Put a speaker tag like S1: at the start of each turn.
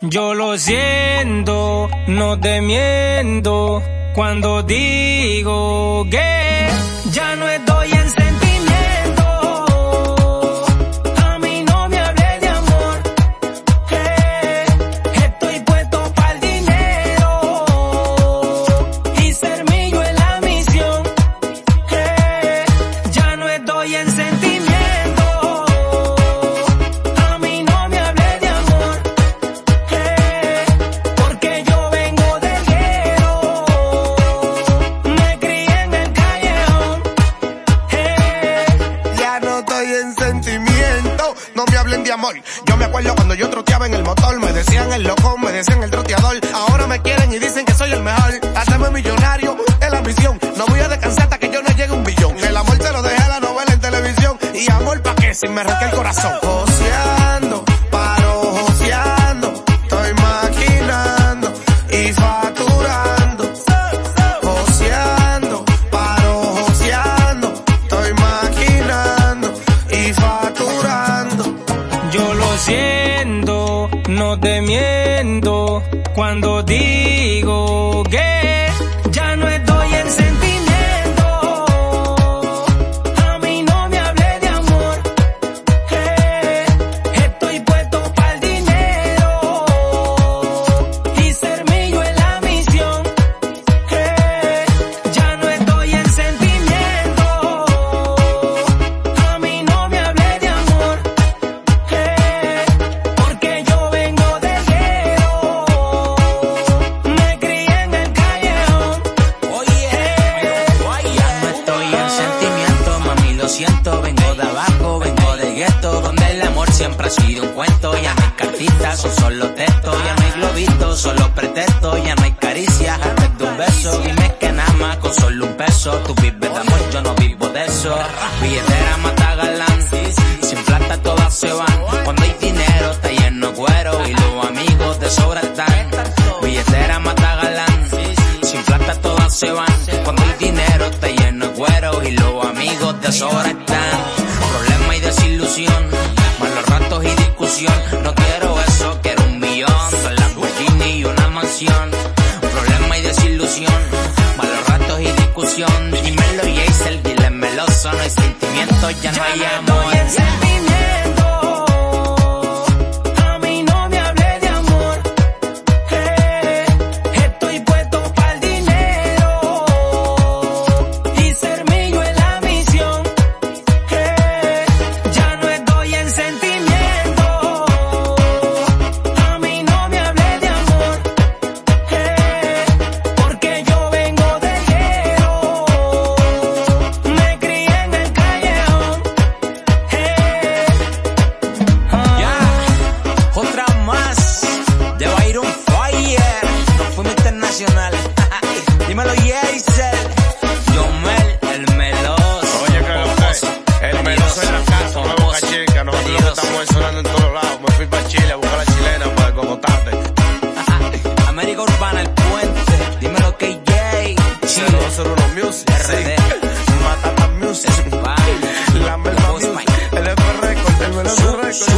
S1: Yo lo siento, no te miento cuando digo que
S2: Yo me acuerdo cuando yo troteaba en el motor, me decían el loco, me decían el troteador. Ahora me quieren y dicen que soy el mejor. Hacerme millonario es la misión. No voy a descansar hasta que yo no llegue un billón. El amor te lo dejé a la novela en televisión. Y amor pa' qué si me arranqué el corazón.
S1: No te miento cuando digo que Vengo de
S3: abajo, vengo de gueto, donde el amor siempre ha sido un cuento. Ya no hay cartitas, son solo textos. Ya no hay globitos, solo pretexto. Ya no hay caricias, antes de un beso. Dime que nada más con solo un peso. Tú vives de amor, yo no vivo de eso. Billetera mata galán, sin plata todas se van. Cuando hay dinero está lleno cuero y los amigos de sobra están. Billetera mata galán, sin plata todas se van. De sobra están. Problema y desilusión, malos ratos y discusión. No quiero eso, quiero un millón, dos Lamborghini y una mansión. Problema y desilusión, malos ratos y discusión. Dímelo Jason, dile meloso, no hay sentimiento, ya no hay amor. Nacional. Dímelo, Yeisel. Yomel, el meloso.
S2: Oye, que el meloso en la casa, una boca chica. Nosotros lo que estamos sonando en todos lados. Me fui para Chile a buscar a la chilena para cocotarte.
S3: América Urbana, el puente. Dímelo, que Jay. Chile.
S2: 001 Music.
S3: RD.
S2: Matata Music. La Melba Music. El FR Record, el Meloso Record.